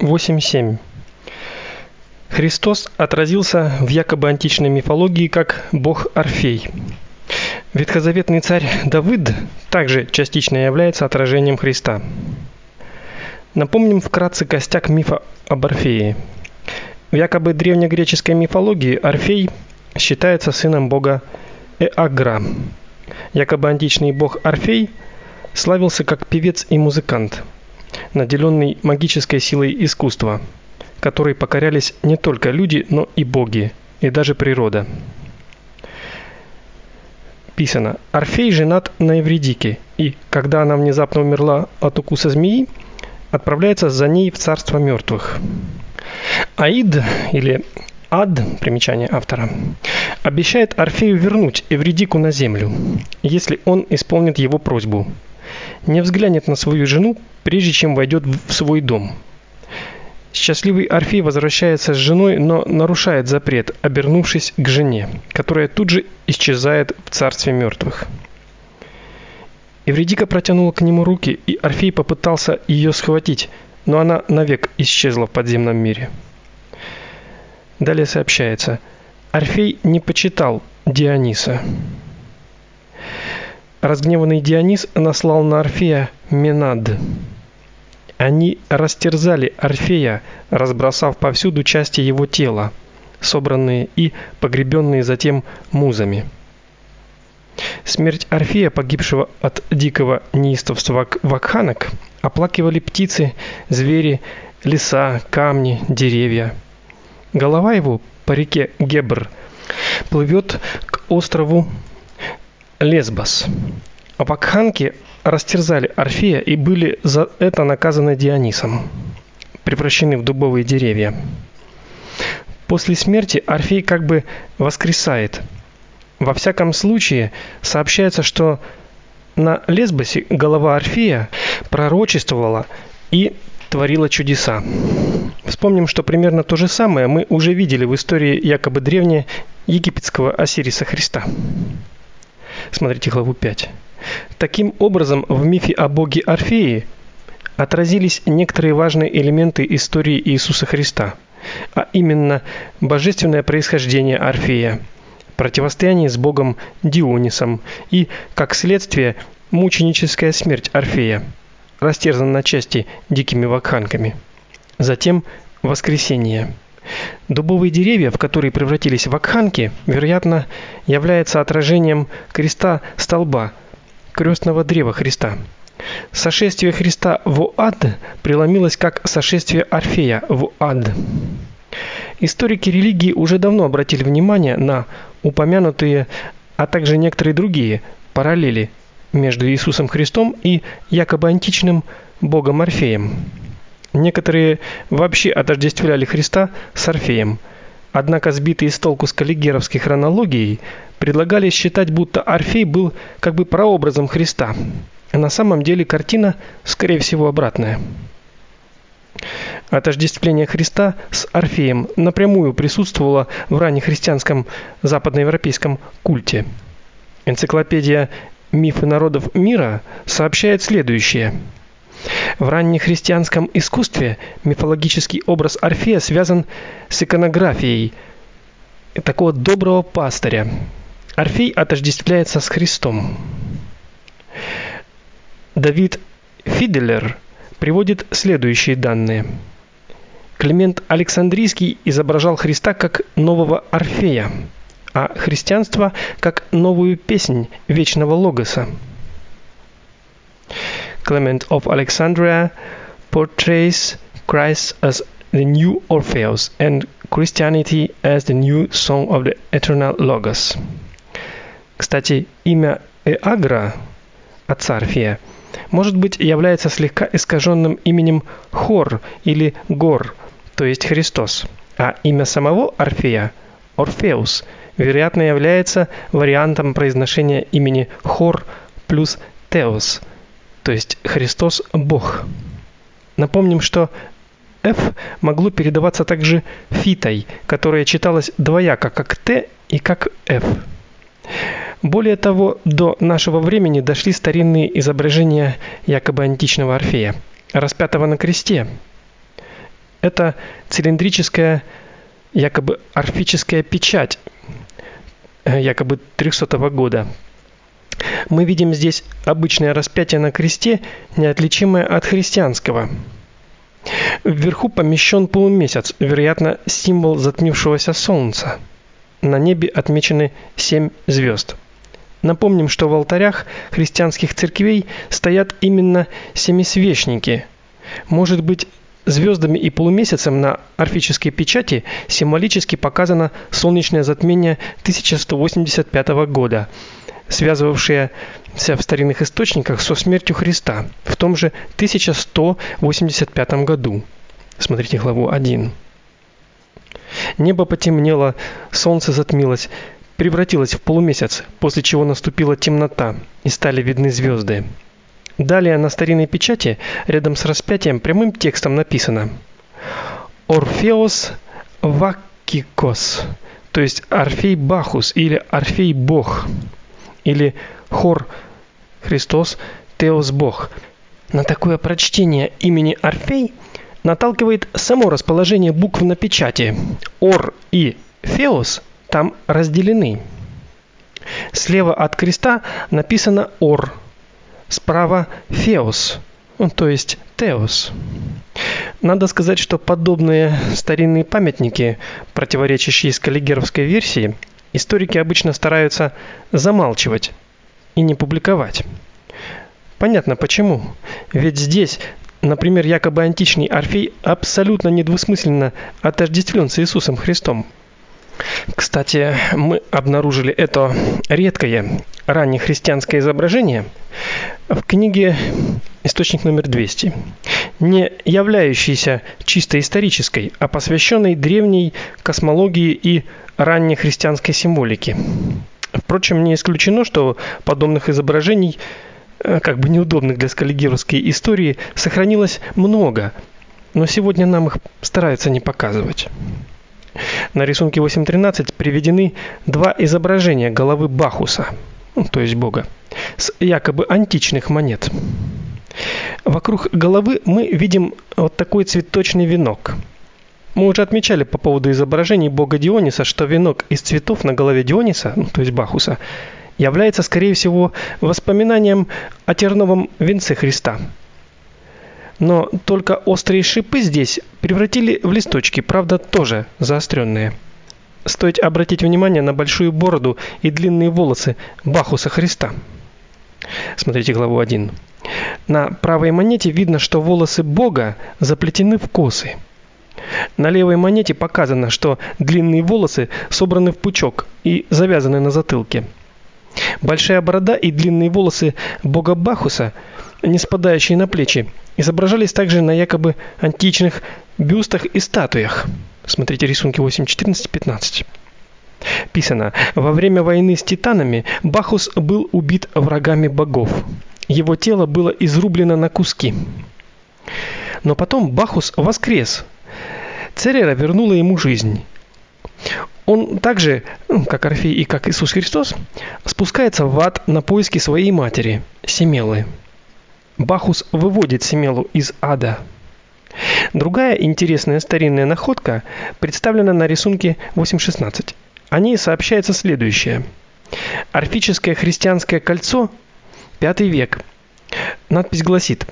8.7 Христос отразился в якобы античной мифологии как бог Орфей. Ветхозаветный царь Давид также частично является отражением Христа. Напомним вкратце костяк мифа об Орфее. В якобы древнегреческой мифологии Орфей считается сыном бога Эагра. Якобы античный бог Орфей славился как певец и музыкант, наделенный магической силой искусства, которой покорялись не только люди, но и боги, и даже природа. Писано: Орфей женат на Евридике, и когда она внезапно умерла от укуса змеи, отправляется за ней в царство мертвых. Аид или Ад, примечание автора, обещает Орфею вернуть Эвридику на землю, если он исполнит его просьбу. Не взглянет на свою жену, прежде чем войдет в свой дом. Счастливый Орфей возвращается с женой, но нарушает запрет, обернувшись к жене, которая тут же исчезает в царстве мертвых. Эвридика протянула к нему руки, и Орфей попытался ее схватить, но она навек исчезла в подземном мире. Далее сообщается: Орфей не почитал Диониса. Разгневанный Дионис наслал на Орфея Менад. Они растерзали Орфея, разбросав повсюду части его тела, собранные и погребенные затем музами. Смерть Орфея, погибшего от дикого неистовства вакханок, оплакивали птицы, звери, леса, камни, деревья. Голова его по реке Гебр плывет к острову Лесбос. А вакханки растерзали Орфея и были за это наказаны Дионисом, превращены в дубовые деревья. После смерти Орфей как бы воскресает. Во всяком случае, сообщается, что на Лесбосе голова Орфея пророчествовала и творила чудеса. Вспомним, что примерно то же самое мы уже видели в истории якобы древнего египетского Осириса Христа. Смотрите главу 5. Таким образом, в мифе о боге Орфее отразились некоторые важные элементы истории Иисуса Христа, а именно божественное происхождение Орфея, противостояние с богом Дионисом и, как следствие, мученическая смерть Орфея – растерзан на части дикими вакханками. Затем воскресение. Дубовые деревья, в которые превратились вакханки, вероятно, являются отражением креста столба, крестного древа Христа. Сошествие Христа в ад преломилось как сошествие Орфея в ад. Историки религии уже давно обратили внимание на упомянутые, а также некоторые другие параллели между Иисусом Христом и якобы античным богом Орфеем. Некоторые вообще отождествляли Христа с Орфеем. Однако сбитые с толку с каллигеровской хронологией предлагали считать, будто Орфей был как бы прообразом Христа. А на самом деле картина, скорее всего, обратная. Отождествление Христа с Орфеем напрямую присутствовало в раннехристианском западноевропейском культе. Энциклопедия Мифы народов мира сообщает следующее: в раннехристианском искусстве мифологический образ Орфея связан с иконографией такого доброго пастыря. Орфей отождествляется с Христом. Давид Фиделер приводит следующие данные. Климент Александрийский изображал Христа как нового Орфея а христианство как новую песнь вечного логоса. Clement of Alexandria portrays Christ as the new Orpheus and Christianity as the new song of the eternal logos. Кстати, имя Эагра, отца Орфея, может быть, является слегка искаженным именем Хор или Гор, то есть Христос, а имя самого Орфея Орфеус – вероятно является вариантом произношения имени Хор плюс Теос, то есть Христос Бог. Напомним, что F могло передаваться также фитой, которая читалась двояко, как Т и как F. Более того, до нашего времени дошли старинные изображения якобы античного Орфея, распятого на кресте. это цилиндрическая якобы орфическая печать э, якобы 300 года. Мы видим здесь обычное распятие на кресте, неотличимое от христианского. Вверху помещен полумесяц, вероятно, символ затмившегося солнца. На небе отмечены семь звезд. Напомним, что в алтарях христианских церквей стоят именно семисвечники. Может быть, звездами и полумесяцем на орфической печати символически показано солнечное затмение 1185 года, связывавшееся в старинных источниках со смертью Христа в том же 1185 году. Смотрите главу 1. Небо потемнело, солнце затмилось, превратилось в полумесяц, после чего наступила темнота, и стали видны звезды. Далее на старинной печати рядом с распятием прямым текстом написано: Орфеос Вакикос, то есть Орфей Бахус или Орфей Бог, или Хор Христос Теос Бог. На такое прочтение имени Орфей наталкивает само расположение букв на печати. Ор и Феос там разделены. Слева от креста написано Ор, справа Феос, ну, то есть Теос. Надо сказать, что подобные старинные памятники, противоречащие скаллигеровской версии, историки обычно стараются замалчивать и не публиковать. Понятно почему. Ведь здесь, например, якобы античный Орфей абсолютно недвусмысленно отождествлен с Иисусом Христом. Кстати, мы обнаружили это редкое раннехристианское изображение в книге Источник номер 200, не являющейся чисто исторической, а посвященной древней космологии и раннехристианской символике. Впрочем, не исключено, что подобных изображений э, как бы неудобных для скаллигеровской истории сохранилось много, но сегодня нам их стараются не показывать. На рисунке 8.13 приведены два изображения головы Бахуса, то есть бога, с якобы античных монет. Вокруг головы мы видим вот такой цветочный венок. Мы уже отмечали по поводу изображений бога Диониса, что венок из цветов на голове Диониса, ну, то есть Бахуса, является скорее всего воспоминанием о терновом венце Христа – но только острые шипы здесь превратили в листочки, правда, тоже заостренные. Стоит обратить внимание на большую бороду и длинные волосы Бахуса Христа. Смотрите главу 1. На правой монете видно, что волосы Бога заплетены в косы. На левой монете показано, что длинные волосы собраны в пучок и завязаны на затылке. Большая борода и длинные волосы бога Бахуса, не спадающие на плечи, изображались также на якобы античных бюстах и статуях. Смотрите рисунки 8, 14, 15. Писано: Во время войны с титанами Бахус был убит врагами богов. Его тело было изрублено на куски. Но потом Бахус воскрес. Церера вернула ему жизнь. Он также, как Орфей и как Иисус Христос, спускается в ад на поиски своей матери, Семелы. Бахус выводит Семелу из ада. Другая интересная старинная находка представлена на рисунке 8.16. О ней сообщается следующее. Орфическое христианское кольцо, 5 век. Надпись гласит: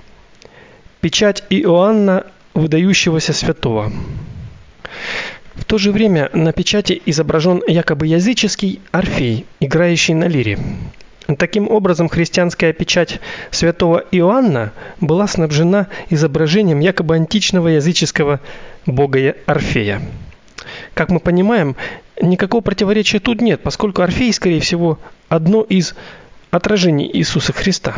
Печать Иоанна, выдающегося святого. В то же время на печати изображен якобы языческий Орфей, играющий на лире. Таким образом, христианская печать святого Иоанна была снабжена изображением якобы античного языческого бога Орфея. Как мы понимаем, никакого противоречия тут нет, поскольку Орфей, скорее всего, одно из отражений Иисуса Христа.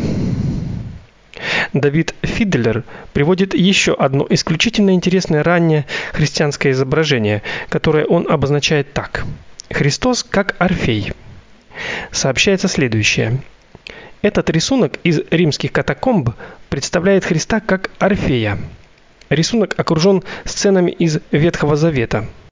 Давид Фидлер приводит еще одно исключительно интересное раннее христианское изображение, которое он обозначает так: Христос как Орфей сообщается следующее. Этот рисунок из римских катакомб представляет Христа как Орфея. Рисунок окружен сценами из Ветхого Завета.